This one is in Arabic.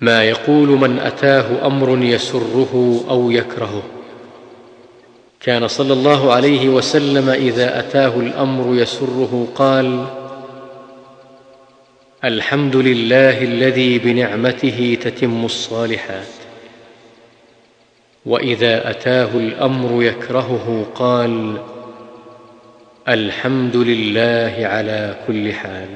ما يقول من أتاه أمر يسره أو يكرهه كان صلى الله عليه وسلم إذا أتاه الأمر يسره قال الحمد لله الذي بنعمته تتم الصالحات. وإذا أتاه الأمر يكرهه قال الحمد لله على كل حال.